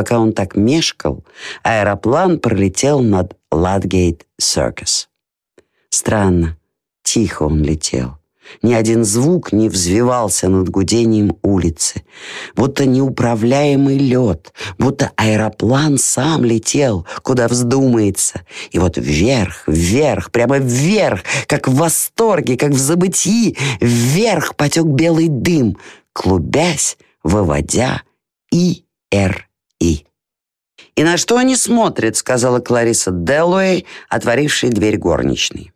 пока он так мешкал, аэроплан пролетел над Ладгейт Circus. Странно, тихо он летел. Ни один звук не взвивался над гудением улицы. Будто неуправляемый лед, будто аэроплан сам летел, куда вздумается. И вот вверх, вверх, прямо вверх, как в восторге, как в забытии, вверх потек белый дым, клубясь, выводя И-Р-И. «И на что они смотрят?» — сказала Клариса Делуэй, отворившая дверь горничной.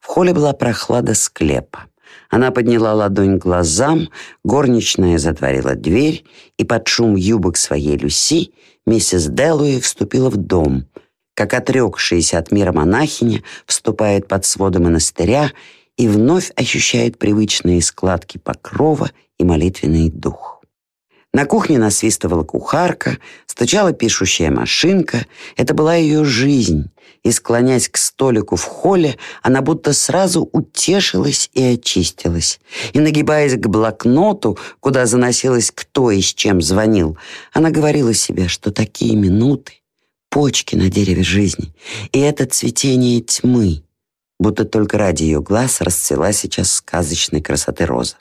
В холле была прохлада склепа. Она подняла ладонь к глазам, горничная затворила дверь, и под шум юбок своей Люси миссис Делуи вступила в дом, как отрекшаяся от мира монахиня вступает под своды монастыря и вновь ощущает привычные складки покрова и молитвенный дух. На кухне насвистывала кухарка, стучала пишущая машинка. Это была ее жизнь. И, склонясь к столику в холле, она будто сразу утешилась и очистилась. И, нагибаясь к блокноту, куда заносилась кто и с чем звонил, она говорила себе, что такие минуты — почки на дереве жизни. И это цветение тьмы, будто только ради ее глаз расцвела сейчас сказочной красоты роза.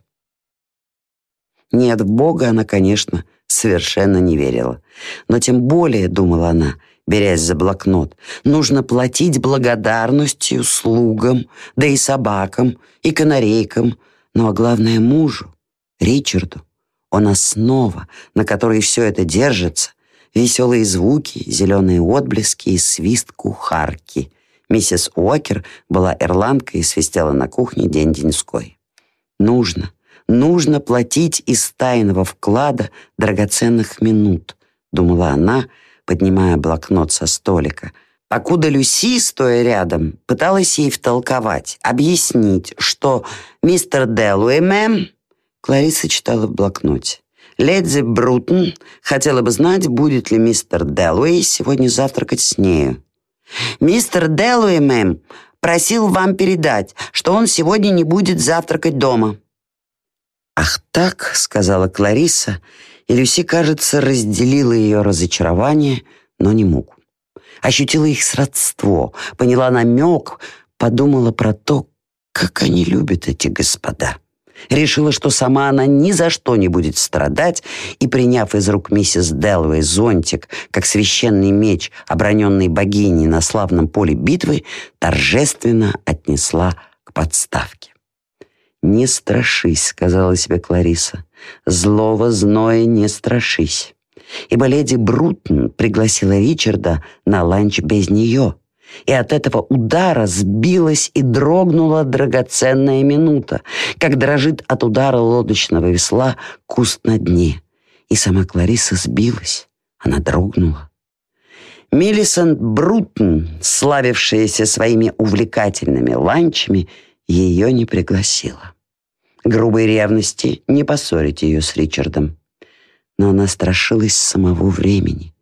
Нет, в Бога она, конечно, совершенно не верила. Но тем более, думала она, берясь за блокнот, нужно платить благодарностью слугам, да и собакам, и канарейкам, ну а главное мужу, Ричарду. Он основа, на которой все это держится, веселые звуки, зеленые отблески и свист кухарки. Миссис Уокер была ирландкой и свистела на кухне день-деньской. Нужно, нужно платить из тайного вклада драгоценных минут, думала она, поднимая блокнот со столика. Покуда Люси, стоя рядом, пыталась ей втолковать, объяснить, что мистер Делуэй, мэм, Клариса читала в блокноте. Леди Брутон хотела бы знать, будет ли мистер Делуэй сегодня завтракать с нею. «Мистер Делуэй, мэм, просил вам передать, что он сегодня не будет завтракать дома». «Ах так», — сказала Клариса, и Люси, кажется, разделила ее разочарование, но не муку. Ощутила их сродство, поняла намек, подумала про то, как они любят эти господа. Решила, что сама она ни за что не будет страдать, и, приняв из рук миссис Делвей зонтик, как священный меч, оброненный богиней на славном поле битвы, торжественно отнесла к подставке. «Не страшись», — сказала себе Клариса. «Злого зноя не страшись». Ибо леди Брутон пригласила Ричарда на ланч без нее. И от этого удара сбилась и дрогнула драгоценная минута, как дрожит от удара лодочного весла куст на дне. И сама Клариса сбилась, она дрогнула. Миллисент Брутон, славившаяся своими увлекательными ланчами, ее не пригласила. Грубой ревности не поссорить ее с Ричардом. Но она страшилась самого времени.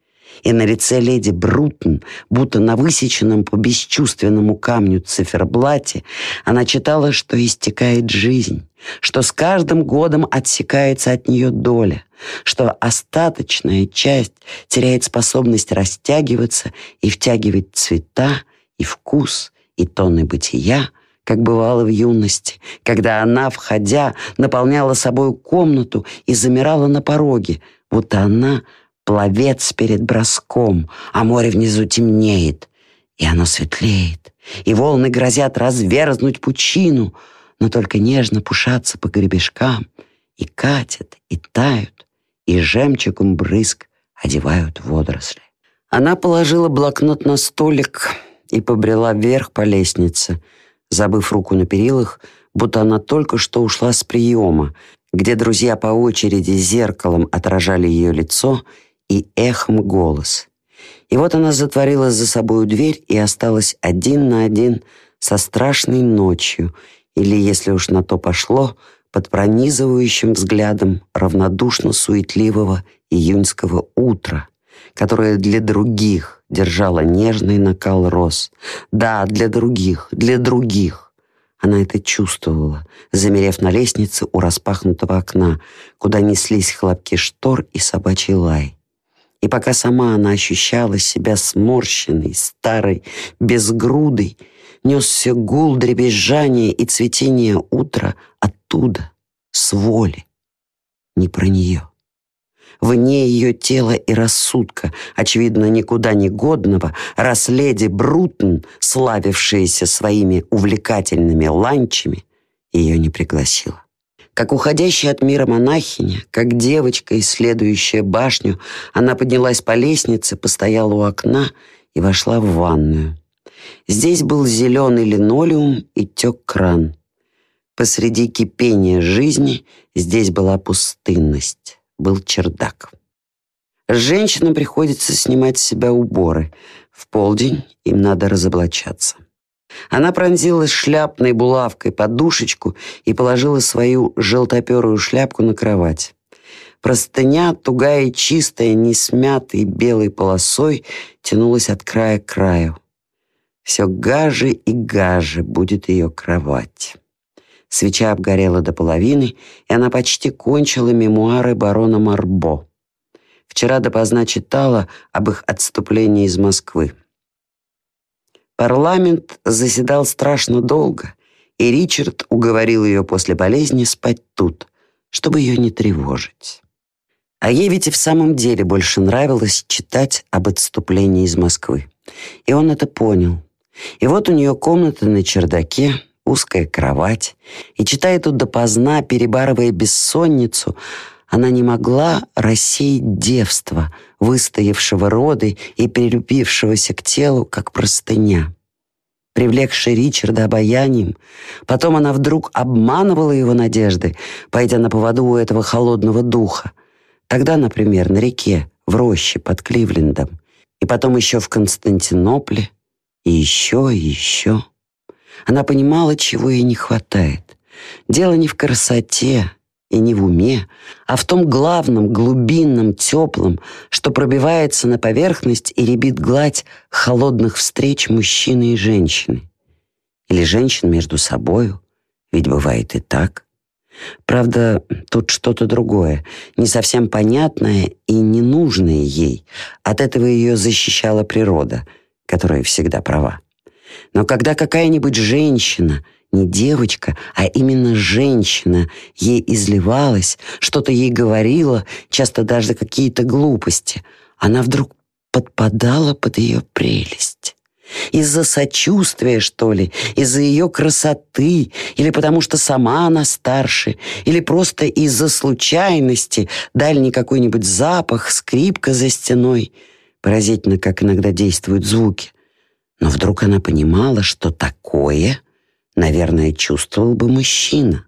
И на лице леди Брутон, будто на высеченном по бесчувственному камню циферблате, она читала, что истекает жизнь, что с каждым годом отсекается от нее доля, что остаточная часть теряет способность растягиваться и втягивать цвета и вкус и тоны бытия, как бывало в юности, когда она, входя, наполняла собой комнату и замирала на пороге, будто она пловец перед броском, а море внизу темнеет, и оно светлеет, и волны грозят разверзнуть пучину, но только нежно пушатся по гребешкам, и катят, и тают, и жемчугом брызг одевают водоросли. Она положила блокнот на столик и побрела вверх по лестнице — забыв руку на перилах, будто она только что ушла с приема, где друзья по очереди зеркалом отражали ее лицо и эхом голос. И вот она затворила за собой дверь и осталась один на один со страшной ночью, или, если уж на то пошло, под пронизывающим взглядом равнодушно-суетливого июньского утра, которое для других держала нежный накал роз. Да, для других, для других. Она это чувствовала, замерев на лестнице у распахнутого окна, куда неслись хлопки штор и собачий лай. И пока сама она ощущала себя сморщенной, старой, безгрудой, несся гул дребезжания и цветения утра оттуда, с воли, не про нее. Вне ее тела и рассудка, очевидно, никуда не годного, раз леди Брутон, славившаяся своими увлекательными ланчами, ее не пригласила. Как уходящая от мира монахиня, как девочка, исследующая башню, она поднялась по лестнице, постояла у окна и вошла в ванную. Здесь был зеленый линолеум и тек кран. Посреди кипения жизни здесь была пустынность, был чердак. Женщинам приходится снимать с себя уборы. В полдень им надо разоблачаться. Она пронзила шляпной булавкой подушечку и положила свою желтоперую шляпку на кровать. Простыня, тугая и чистая, не смятой белой полосой, тянулась от края к краю. Все гаже и гаже будет ее кровать. Свеча обгорела до половины, и она почти кончила мемуары барона Марбо. Вчера допоздна читала об их отступлении из Москвы. Парламент заседал страшно долго, и Ричард уговорил ее после болезни спать тут, чтобы ее не тревожить. А ей ведь и в самом деле больше нравилось читать об отступлении из Москвы. И он это понял. И вот у нее комната на чердаке, узкая кровать, и, читая тут допоздна, перебарывая бессонницу, она не могла рассеять девство, выстоявшего роды и прилюбившегося к телу, как простыня. Привлекшая Ричарда обаянием, потом она вдруг обманывала его надежды, пойдя на поводу у этого холодного духа. Тогда, например, на реке, в роще под Кливлендом, и потом еще в Константинополе, и еще, и еще. Она понимала, чего ей не хватает. Дело не в красоте и не в уме, а в том главном, глубинном, теплом, что пробивается на поверхность и ребит гладь холодных встреч мужчины и женщины. Или женщин между собою, ведь бывает и так. Правда, тут что-то другое, не совсем понятное и ненужное ей. От этого ее защищала природа — которая всегда права. Но когда какая-нибудь женщина, не девочка, а именно женщина, ей изливалась, что-то ей говорила, часто даже какие-то глупости, она вдруг подпадала под ее прелесть. Из-за сочувствия, что ли, из-за ее красоты, или потому что сама она старше, или просто из-за случайности, дальний какой-нибудь запах, скрипка за стеной — Поразительно, как иногда действуют звуки. Но вдруг она понимала, что такое, наверное, чувствовал бы мужчина.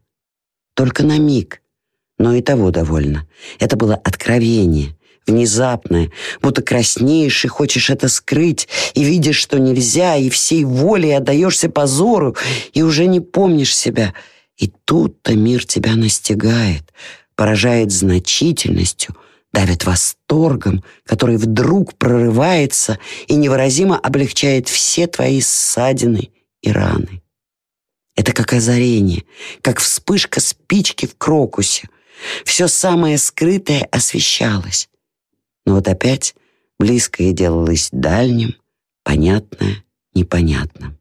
Только на миг. Но и того довольно. Это было откровение, внезапное, будто краснеешь и хочешь это скрыть, и видишь, что нельзя, и всей волей отдаешься позору, и уже не помнишь себя. И тут-то мир тебя настигает, поражает значительностью — давит восторгом, который вдруг прорывается и невыразимо облегчает все твои ссадины и раны. Это как озарение, как вспышка спички в крокусе. Все самое скрытое освещалось. Но вот опять близкое делалось дальним, понятное — непонятным.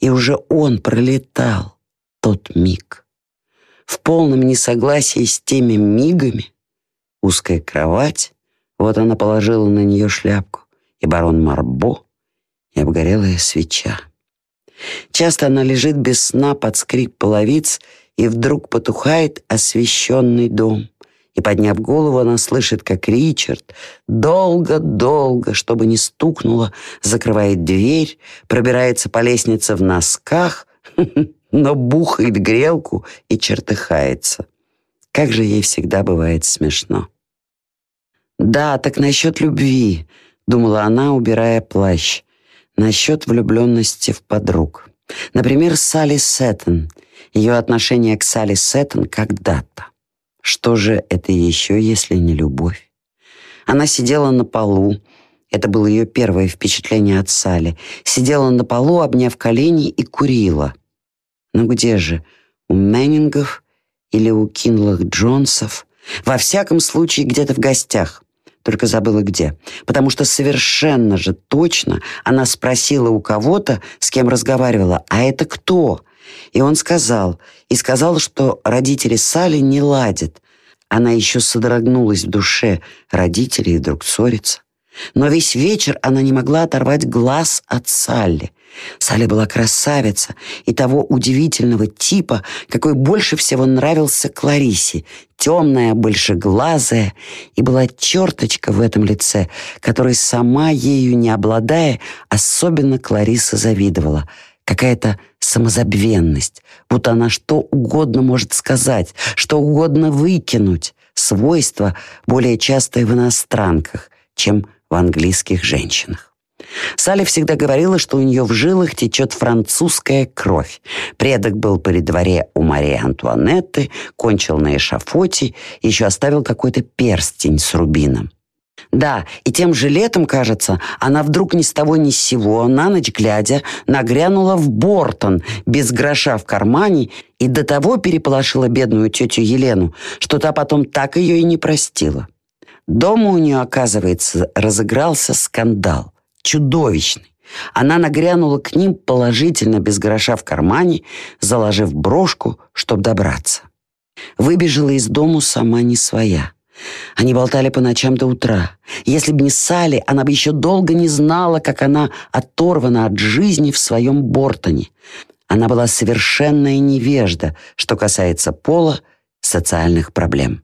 И уже он пролетал, тот миг. В полном несогласии с теми мигами, узкая кровать, вот она положила на нее шляпку, и барон Марбо, и обгорелая свеча. Часто она лежит без сна под скрип половиц, и вдруг потухает освещенный дом. И, подняв голову, она слышит, как Ричард долго-долго, чтобы не стукнуло, закрывает дверь, пробирается по лестнице в носках, но бухает грелку и чертыхается. Как же ей всегда бывает смешно. «Да, так насчет любви», — думала она, убирая плащ. «Насчет влюбленности в подруг. Например, Салли Сэттон. Ее отношение к Салли Сэттон когда-то. Что же это еще, если не любовь? Она сидела на полу, это было ее первое впечатление от Салли. Сидела на полу, обняв колени и курила. Ну где же, у Меннингов или у Кинлах Джонсов? Во всяком случае, где-то в гостях. Только забыла где. Потому что совершенно же точно она спросила у кого-то, с кем разговаривала, «А это кто?» И он сказал, и сказал, что родители Сали не ладят. Она еще содрогнулась в душе, родители вдруг ссорятся. Но весь вечер она не могла оторвать глаз от Салли. Салли была красавица и того удивительного типа, какой больше всего нравился Кларисе. Темная, большеглазая, и была черточка в этом лице, которой сама ею не обладая, особенно Клариса завидовала. Какая-то самозабвенность, будто она что угодно может сказать, что угодно выкинуть. Свойство, более частое в иностранках, чем в английских женщинах. Салли всегда говорила, что у нее в жилах течет французская кровь. Предок был при дворе у Марии Антуанетты, кончил на эшафоте, еще оставил какой-то перстень с рубином. Да, и тем же летом, кажется, она вдруг ни с того ни с сего, на ночь глядя, нагрянула в Бортон без гроша в кармане и до того переполошила бедную тетю Елену, что та потом так ее и не простила. Дома у нее, оказывается, разыгрался скандал чудовищный. Она нагрянула к ним положительно без гроша в кармане, заложив брошку, чтобы добраться. Выбежала из дому сама не своя. Они болтали по ночам до утра. Если бы не Салли, она бы еще долго не знала, как она оторвана от жизни в своем Бортоне. Она была совершенная невежда, что касается пола, социальных проблем.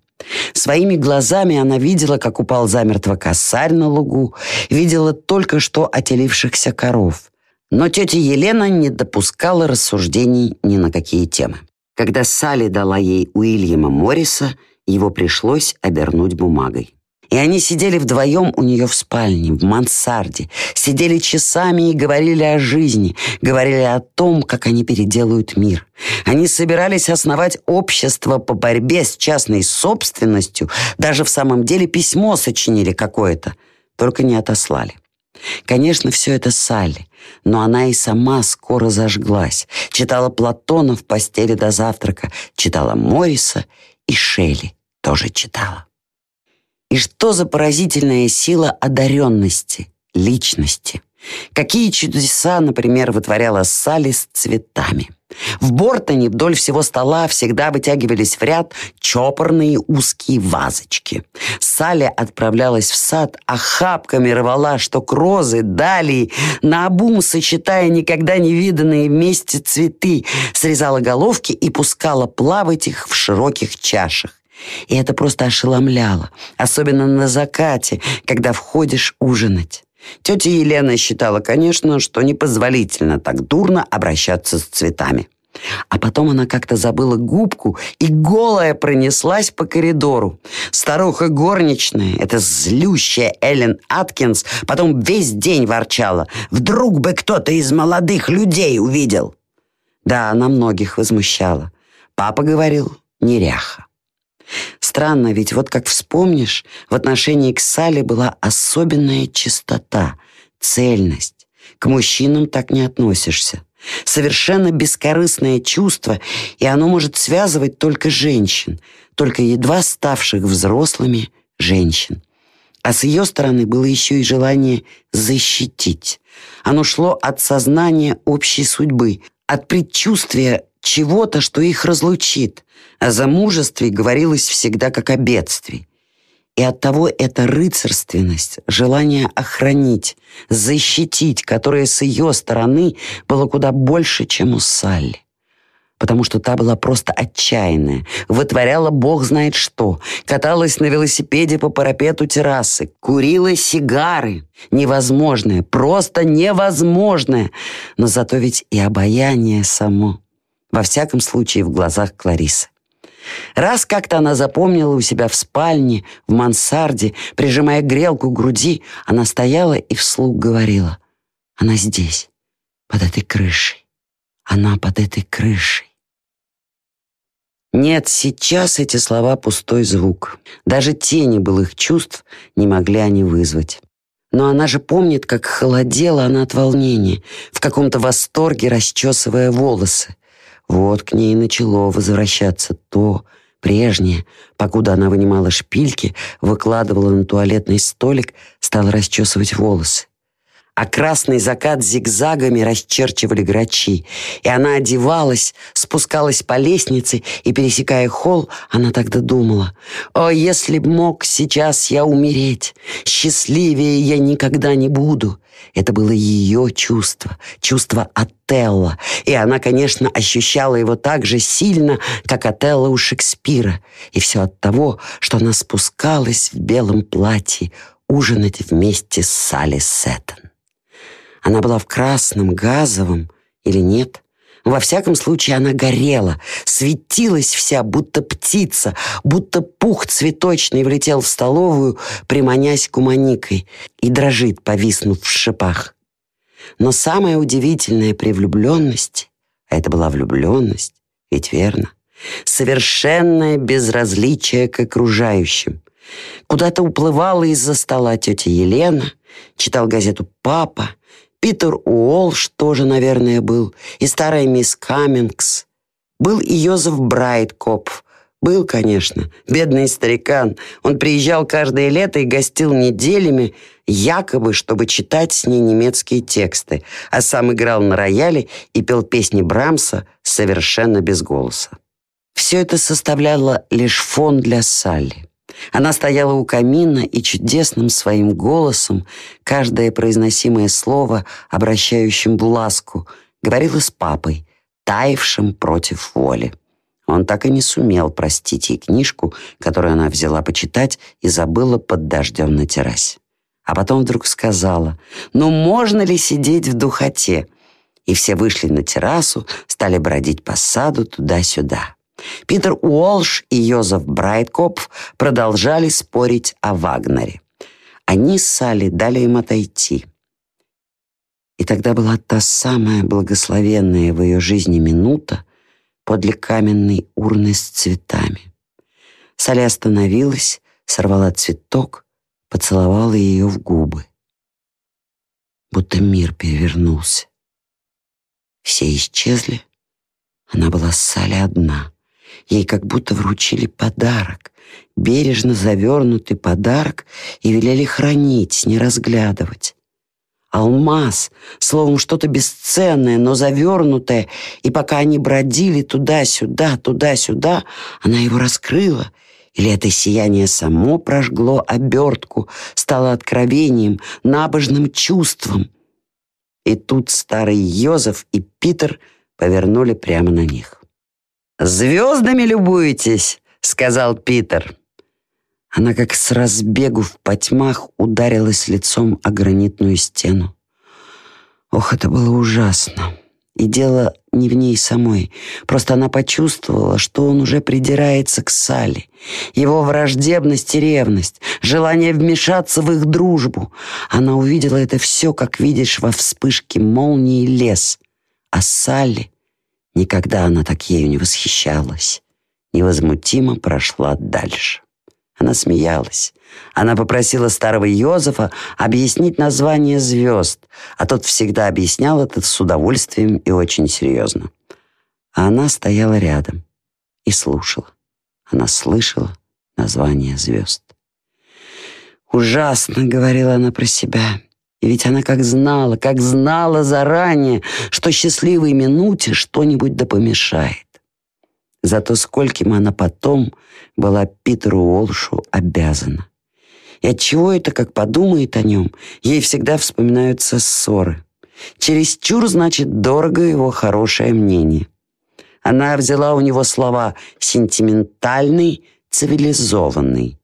Своими глазами она видела, как упал замертво косарь на лугу, видела только что отелившихся коров. Но тетя Елена не допускала рассуждений ни на какие темы. Когда Салли дала ей Уильяма Морриса, его пришлось обернуть бумагой. И они сидели вдвоем у нее в спальне, в мансарде, сидели часами и говорили о жизни, говорили о том, как они переделают мир. Они собирались основать общество по борьбе с частной собственностью, даже в самом деле письмо сочинили какое-то, только не отослали. Конечно, все это Салли, но она и сама скоро зажглась. Читала Платона в постели до завтрака, читала Морриса и Шелли тоже читала. И что за поразительная сила одаренности, личности. Какие чудеса, например, вытворяла Салли с цветами. В Бортоне вдоль всего стола всегда вытягивались в ряд чопорные узкие вазочки. Салли отправлялась в сад, охапками рвала, что крозы, далии, наобум сочетая никогда не виданные вместе цветы, срезала головки и пускала плавать их в широких чашах. И это просто ошеломляло, особенно на закате, когда входишь ужинать. Тетя Елена считала, конечно, что непозволительно так дурно обращаться с цветами. А потом она как-то забыла губку и голая пронеслась по коридору. Старуха горничная, эта злющая Эллен Аткинс, потом весь день ворчала. Вдруг бы кто-то из молодых людей увидел. Да, она многих возмущала. Папа говорил, неряха. Странно, ведь вот как вспомнишь, в отношении к Сале была особенная чистота, цельность. К мужчинам так не относишься. Совершенно бескорыстное чувство, и оно может связывать только женщин, только едва ставших взрослыми женщин. А с ее стороны было еще и желание защитить. Оно шло от сознания общей судьбы, от предчувствия чего-то, что их разлучит. О замужестве говорилось всегда как о бедствии. И оттого эта рыцарственность, желание охранить, защитить, которое с ее стороны было куда больше, чем у Салли. Потому что та была просто отчаянная, вытворяла бог знает что, каталась на велосипеде по парапету террасы, курила сигары. Невозможное, просто невозможное. Но зато ведь и обаяние само. Во всяком случае, в глазах Кларисы. Раз как-то она запомнила у себя в спальне, в мансарде, прижимая грелку к груди, она стояла и вслух говорила. Она здесь, под этой крышей. Она под этой крышей. Нет, сейчас эти слова пустой звук. Даже тени былых чувств не могли они вызвать. Но она же помнит, как холодела она от волнения, в каком-то восторге расчесывая волосы. Вот к ней начало возвращаться то, Прежняя, покуда она вынимала шпильки, выкладывала на туалетный столик, стала расчесывать волосы а красный закат зигзагами расчерчивали грачи. И она одевалась, спускалась по лестнице, и, пересекая холл, она тогда думала, «О, если б мог сейчас я умереть, счастливее я никогда не буду». Это было ее чувство, чувство Отелло, и она, конечно, ощущала его так же сильно, как Отелло у Шекспира. И все от того, что она спускалась в белом платье ужинать вместе с Салли Сеттон. Она была в красном, газовом или нет? Во всяком случае, она горела, светилась вся, будто птица, будто пух цветочный влетел в столовую, приманясь куманикой, и дрожит, повиснув в шипах. Но самое удивительное при влюбленности, а это была влюбленность, ведь верно, совершенное безразличие к окружающим. Куда-то уплывала из-за стола тетя Елена, читал газету «Папа», Питер Уолш тоже, наверное, был, и старая мисс Каммингс. Был и Йозеф Брайткопф. Был, конечно, бедный старикан. Он приезжал каждое лето и гостил неделями, якобы, чтобы читать с ней немецкие тексты, а сам играл на рояле и пел песни Брамса совершенно без голоса. Все это составляло лишь фон для Салли. Она стояла у камина и чудесным своим голосом, каждое произносимое слово, обращающим в ласку, говорила с папой, таявшим против воли. Он так и не сумел простить ей книжку, которую она взяла почитать и забыла под дождем на террасе. А потом вдруг сказала, «Ну можно ли сидеть в духоте?» И все вышли на террасу, стали бродить по саду туда-сюда. Питер Уолш и Йозеф Брайткопф продолжали спорить о Вагнере. Они с Салли дали им отойти. И тогда была та самая благословенная в ее жизни минута подле каменной урны с цветами. Салли остановилась, сорвала цветок, поцеловала ее в губы. Будто мир перевернулся. Все исчезли, она была с Салли одна — Ей как будто вручили подарок, бережно завернутый подарок и велели хранить, не разглядывать. Алмаз, словом, что-то бесценное, но завернутое, и пока они бродили туда-сюда, туда-сюда, она его раскрыла, или это сияние само прожгло обертку, стало откровением, набожным чувством. И тут старый Йозеф и Питер повернули прямо на них. «Звездами любуетесь?» — сказал Питер. Она как с разбегу в потьмах ударилась лицом о гранитную стену. Ох, это было ужасно. И дело не в ней самой. Просто она почувствовала, что он уже придирается к Салли. Его враждебность и ревность, желание вмешаться в их дружбу. Она увидела это все, как видишь во вспышке молнии лес. А Салли Никогда она так ею не восхищалась. Невозмутимо прошла дальше. Она смеялась. Она попросила старого Йозефа объяснить название звезд, а тот всегда объяснял это с удовольствием и очень серьезно. А она стояла рядом и слушала. Она слышала название звезд. «Ужасно», — говорила она про себя, и ведь она как знала, как знала заранее, что счастливой минуте что-нибудь да помешает. Зато скольким она потом была Питеру Олшу обязана. И отчего это, как подумает о нем, ей всегда вспоминаются ссоры. Чересчур, значит, дорого его хорошее мнение. Она взяла у него слова «сентиментальный», «цивилизованный».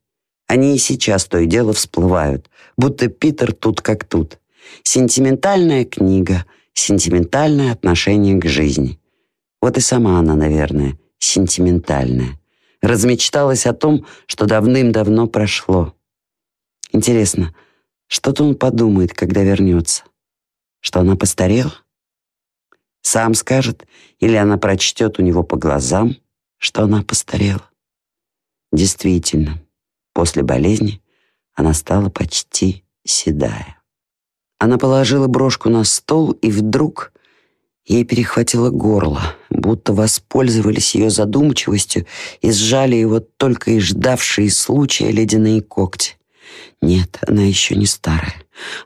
Они и сейчас то и дело всплывают, будто Питер тут как тут. Сентиментальная книга, сентиментальное отношение к жизни. Вот и сама она, наверное, сентиментальная. Размечталась о том, что давным-давно прошло. Интересно, что-то он подумает, когда вернется? Что она постарела? Сам скажет, или она прочтет у него по глазам, что она постарела? Действительно, после болезни она стала почти седая. Она положила брошку на стол, и вдруг Ей перехватило горло, будто воспользовались ее задумчивостью и сжали его только и ждавшие случая ледяные когти. Нет, она еще не старая.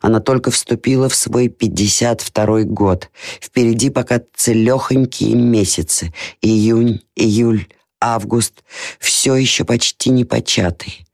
Она только вступила в свой 52-й год. Впереди пока целехонькие месяцы. Июнь, июль, август. Все еще почти не початый.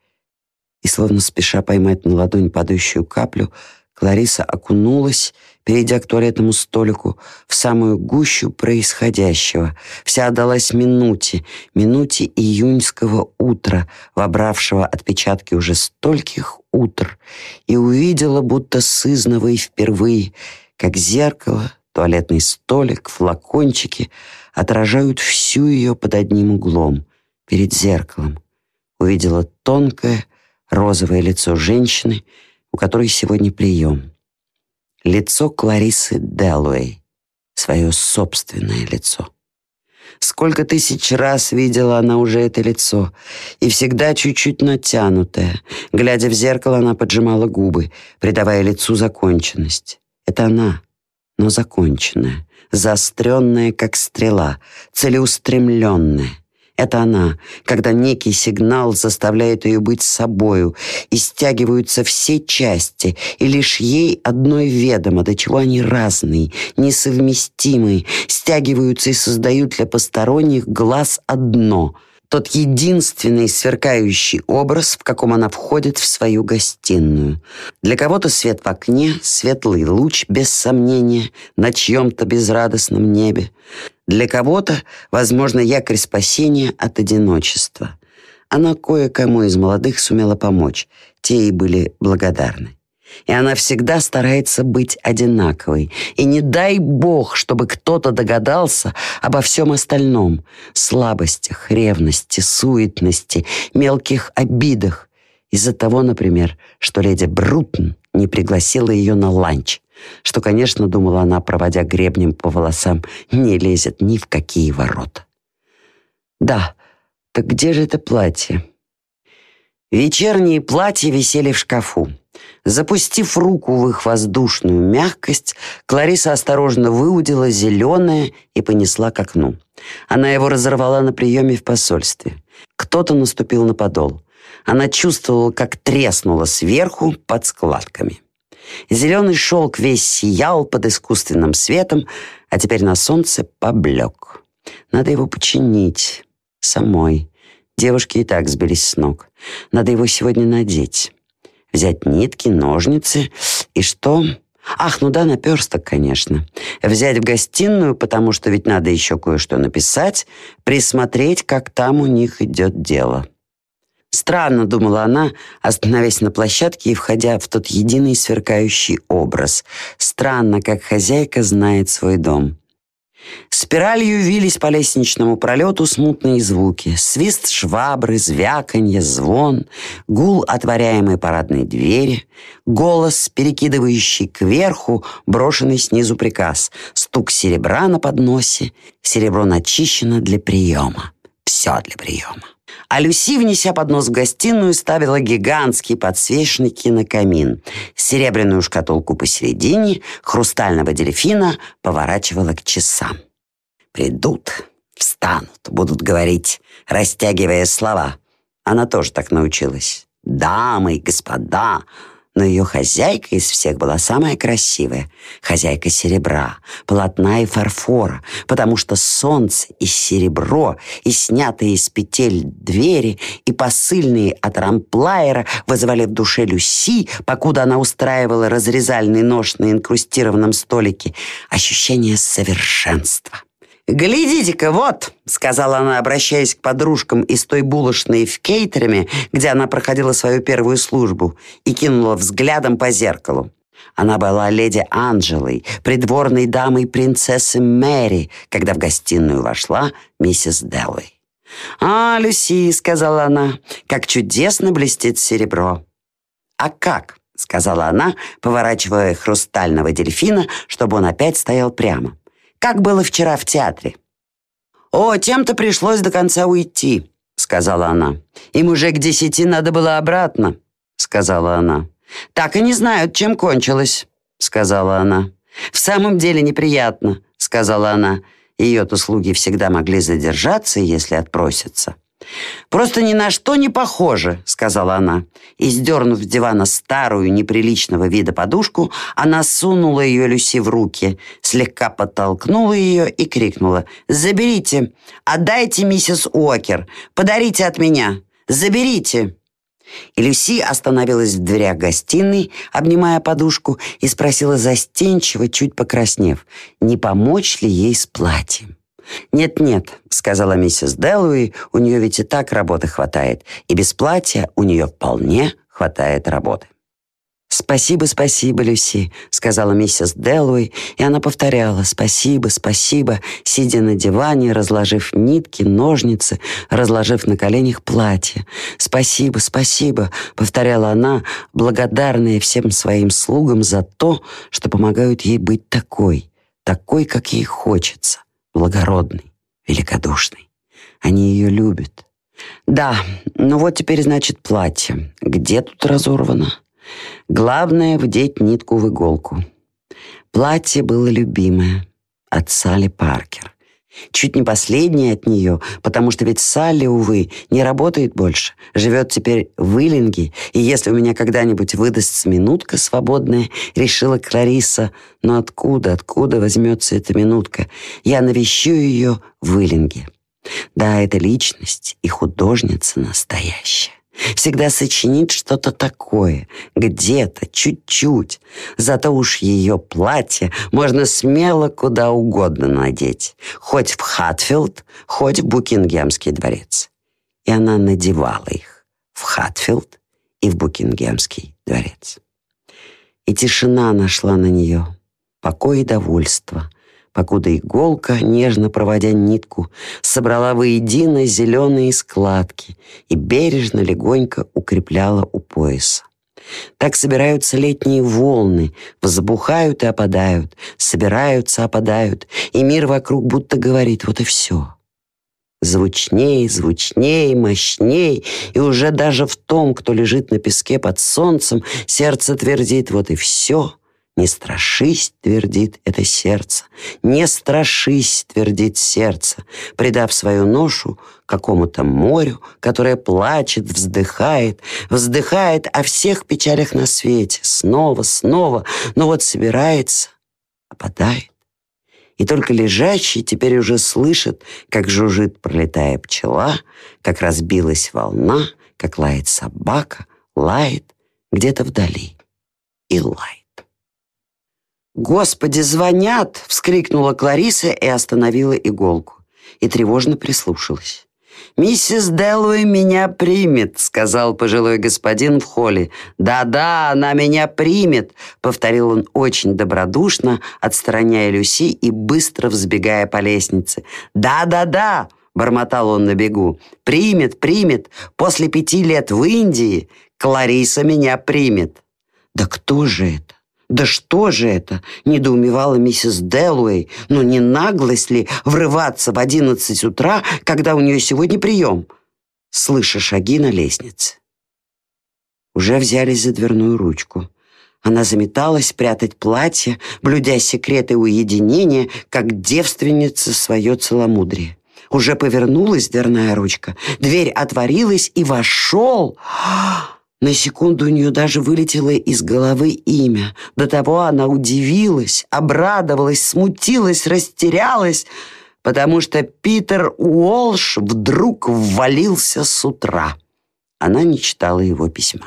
И словно спеша поймать на ладонь падающую каплю, Клариса окунулась, перейдя к туалетному столику, в самую гущу происходящего. Вся отдалась минуте, минуте июньского утра, вобравшего отпечатки уже стольких утр, и увидела, будто сызново и впервые, как зеркало, туалетный столик, флакончики отражают всю ее под одним углом, перед зеркалом. Увидела тонкое, розовое лицо женщины — у которой сегодня прием. Лицо Кларисы Дэллоуэй. Свое собственное лицо. Сколько тысяч раз видела она уже это лицо, и всегда чуть-чуть натянутое. Глядя в зеркало, она поджимала губы, придавая лицу законченность. Это она, но законченная, заостренная, как стрела, целеустремленная. Это она, когда некий сигнал заставляет ее быть собою, и стягиваются все части, и лишь ей одной ведомо, до чего они разные, несовместимые, стягиваются и создают для посторонних глаз одно — тот единственный сверкающий образ, в каком она входит в свою гостиную. Для кого-то свет в окне, светлый луч, без сомнения, на чьем-то безрадостном небе. Для кого-то, возможно, якорь спасения от одиночества. Она кое-кому из молодых сумела помочь. Те ей были благодарны. И она всегда старается быть одинаковой. И не дай бог, чтобы кто-то догадался обо всем остальном. Слабостях, ревности, суетности, мелких обидах. Из-за того, например, что леди Брутон не пригласила ее на ланч что, конечно, думала она, проводя гребнем по волосам, не лезет ни в какие ворота. Да, так где же это платье? Вечерние платья висели в шкафу. Запустив руку в их воздушную мягкость, Клариса осторожно выудила зеленое и понесла к окну. Она его разорвала на приеме в посольстве. Кто-то наступил на подол. Она чувствовала, как треснула сверху под складками. Зеленый шелк весь сиял под искусственным светом, а теперь на солнце поблек. Надо его починить самой. Девушки и так сбились с ног. Надо его сегодня надеть. Взять нитки, ножницы и что? Ах, ну да, наперсток, конечно. Взять в гостиную, потому что ведь надо еще кое-что написать, присмотреть, как там у них идет дело. Странно, думала она, остановясь на площадке и входя в тот единый сверкающий образ. Странно, как хозяйка знает свой дом. Спиралью вились по лестничному пролету смутные звуки. Свист швабры, звяканье, звон, гул отворяемой парадной двери, голос, перекидывающий кверху, брошенный снизу приказ, стук серебра на подносе, серебро начищено для приема. Все для приема. А Люси, внеся поднос в гостиную, ставила гигантские подсвечники на камин. Серебряную шкатулку посередине, хрустального дельфина поворачивала к часам. «Придут, встанут, будут говорить, растягивая слова». Она тоже так научилась. «Дамы и господа, но ее хозяйка из всех была самая красивая. Хозяйка серебра, полотна и фарфора, потому что солнце и серебро, и снятые из петель двери, и посыльные от рамплайера вызывали в душе Люси, покуда она устраивала разрезальный нож на инкрустированном столике, ощущение совершенства. «Глядите-ка, вот!» — сказала она, обращаясь к подружкам из той булочной в Кейтерами, где она проходила свою первую службу, и кинула взглядом по зеркалу. Она была леди Анджелой, придворной дамой принцессы Мэри, когда в гостиную вошла миссис Деллой. «А, Люси», — сказала она, — «как чудесно блестит серебро». «А как?» — сказала она, поворачивая хрустального дельфина, чтобы он опять стоял прямо. Как было вчера в театре?» «О, тем-то пришлось до конца уйти», — сказала она. «Им уже к десяти надо было обратно», — сказала она. «Так и не знают, чем кончилось», — сказала она. «В самом деле неприятно», — сказала она. Ее-то слуги всегда могли задержаться, если отпросятся. «Просто ни на что не похоже», — сказала она. И, сдернув с дивана старую, неприличного вида подушку, она сунула ее Люси в руки, слегка подтолкнула ее и крикнула. «Заберите! Отдайте миссис Уокер! Подарите от меня! Заберите!» И Люси остановилась в дверях гостиной, обнимая подушку, и спросила застенчиво, чуть покраснев, не помочь ли ей с платьем. «Нет-нет», — сказала миссис Делуи, «у нее ведь и так работы хватает, и без платья у нее вполне хватает работы». «Спасибо, спасибо, Люси», — сказала миссис Делуэй, и она повторяла «спасибо, спасибо», сидя на диване, разложив нитки, ножницы, разложив на коленях платье. «Спасибо, спасибо», — повторяла она, благодарная всем своим слугам за то, что помогают ей быть такой, такой, как ей хочется, благородной, великодушной. Они ее любят. «Да, ну вот теперь, значит, платье. Где тут разорвано?» Главное — вдеть нитку в иголку. Платье было любимое от Салли Паркер. Чуть не последнее от нее, потому что ведь Салли, увы, не работает больше, живет теперь в Иллинге, и если у меня когда-нибудь выдастся минутка свободная, решила Клариса, но откуда, откуда возьмется эта минутка? Я навещу ее в Иллинге. Да, это личность и художница настоящая. Всегда сочинит что-то такое, где-то, чуть-чуть. Зато уж ее платье можно смело куда угодно надеть. Хоть в Хатфилд, хоть в Букингемский дворец. И она надевала их в Хатфилд и в Букингемский дворец. И тишина нашла на нее, покой и довольство, покуда иголка, нежно проводя нитку, собрала воедино зеленые складки и бережно легонько укрепляла у пояса. Так собираются летние волны, взбухают и опадают, собираются, опадают, и мир вокруг будто говорит «вот и все». Звучней, звучней, мощней, и уже даже в том, кто лежит на песке под солнцем, сердце твердит «вот и все», не страшись, твердит это сердце, не страшись, твердит сердце, предав свою ношу какому-то морю, которое плачет, вздыхает, вздыхает о всех печалях на свете, снова, снова, но вот собирается, опадает. И только лежащий теперь уже слышит, как жужжит, пролетая пчела, как разбилась волна, как лает собака, лает где-то вдали и лает. «Господи, звонят!» — вскрикнула Клариса и остановила иголку. И тревожно прислушалась. «Миссис Делуи меня примет», — сказал пожилой господин в холле. «Да-да, она меня примет», — повторил он очень добродушно, отстраняя Люси и быстро взбегая по лестнице. «Да-да-да», — бормотал он на бегу. «Примет, примет. После пяти лет в Индии Клариса меня примет». «Да кто же это?» «Да что же это?» — недоумевала миссис Дэллоуэй. «Ну не наглость ли врываться в одиннадцать утра, когда у нее сегодня прием?» Слыша шаги на лестнице. Уже взялись за дверную ручку. Она заметалась прятать платье, блюдя секреты уединения, как девственница свое целомудрие. Уже повернулась дверная ручка, дверь отворилась и вошел... На секунду у нее даже вылетело из головы имя. До того она удивилась, обрадовалась, смутилась, растерялась, потому что Питер Уолш вдруг ввалился с утра. Она не читала его письма.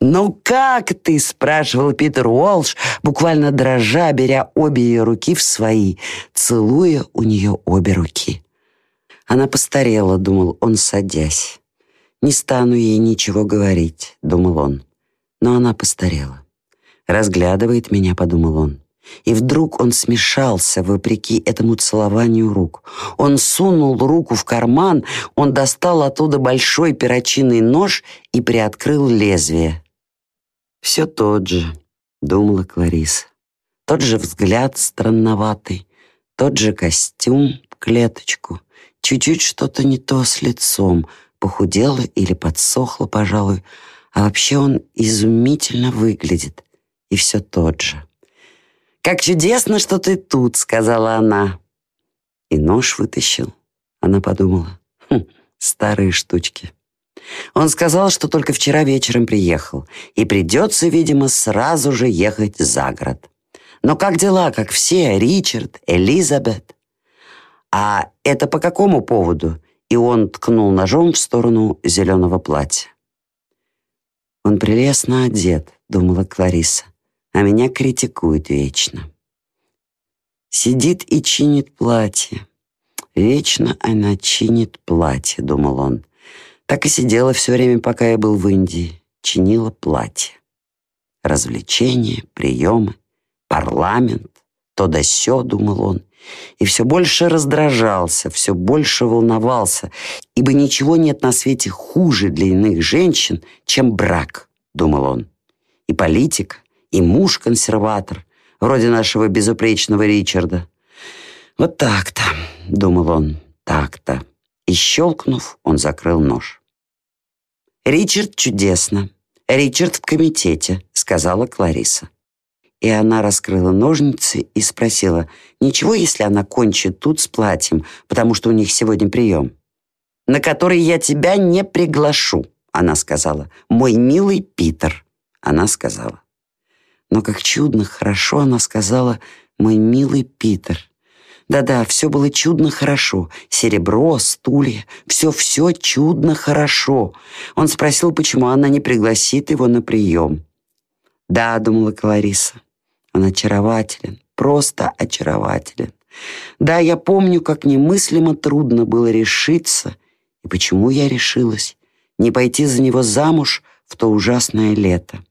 «Ну как ты?» — спрашивал Питер Уолш, буквально дрожа, беря обе ее руки в свои, целуя у нее обе руки. Она постарела, думал он, садясь. «Не стану ей ничего говорить», — думал он. Но она постарела. «Разглядывает меня», — подумал он. И вдруг он смешался, вопреки этому целованию рук. Он сунул руку в карман, он достал оттуда большой перочинный нож и приоткрыл лезвие. «Все тот же», — думала Клариса. «Тот же взгляд странноватый, тот же костюм клеточку, чуть-чуть что-то не то с лицом, похудела или подсохла, пожалуй, а вообще он изумительно выглядит, и все тот же. «Как чудесно, что ты тут», — сказала она. И нож вытащил. Она подумала, хм, старые штучки. Он сказал, что только вчера вечером приехал, и придется, видимо, сразу же ехать за город. Но как дела, как все, Ричард, Элизабет? А это по какому поводу? И он ткнул ножом в сторону зеленого платья. Он прелестно одет, думала Клариса, а меня критикует вечно. Сидит и чинит платье. Вечно она чинит платье, думал он. Так и сидела все время, пока я был в Индии. Чинила платье. Развлечения, приемы, парламент, то да сё, думал он. И все больше раздражался, все больше волновался, ибо ничего нет на свете хуже для иных женщин, чем брак, думал он. И политика, и муж-консерватор, вроде нашего безупречного Ричарда. Вот так-то, думал он, так-то. И щелкнув, он закрыл нож. «Ричард чудесно. Ричард в комитете», — сказала Клариса. И она раскрыла ножницы и спросила, «Ничего, если она кончит тут с платьем, потому что у них сегодня прием?» «На который я тебя не приглашу», — она сказала. «Мой милый Питер», — она сказала. Но как чудно, хорошо она сказала «мой милый Питер». Да-да, все было чудно хорошо. Серебро, стулья, все-все чудно хорошо. Он спросил, почему она не пригласит его на прием. «Да», — думала Клариса, — «он очарователен, просто очарователен. Да, я помню, как немыслимо трудно было решиться, и почему я решилась, не пойти за него замуж в то ужасное лето.